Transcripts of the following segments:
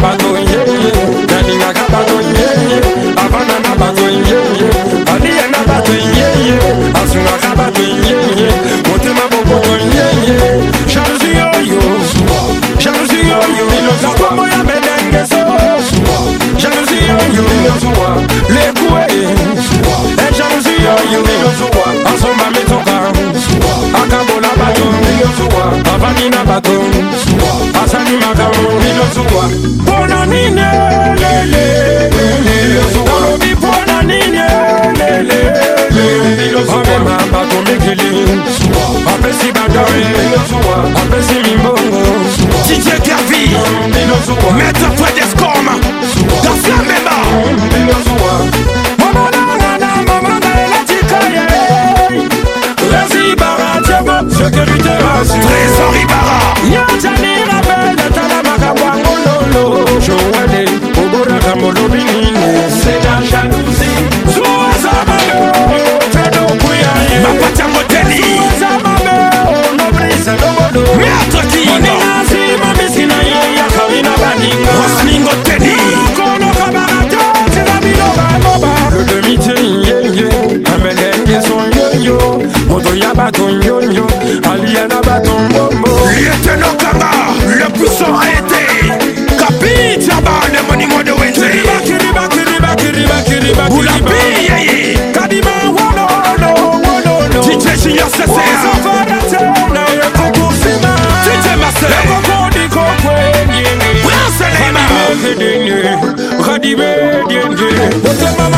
moto Bona nini lele Nairobi bona nini lele Ome mama komekele Apesi badore Apesi limbongo DJ Gavi Mette bato nyonyo alia na bato mbombo Lieutenant Kanga Le puissant a été Capi Tchaba Le monument de kiriba kiriba kiriba kiriba kiriba Boulapi Yeye. kadima wololo wololo DJ Junior CCA wasafarate na yekukusima DJ ekokodiko kwenyenge Prince Neymar. Condamnable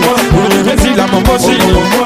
kedale Mesila mombosi, Benjamin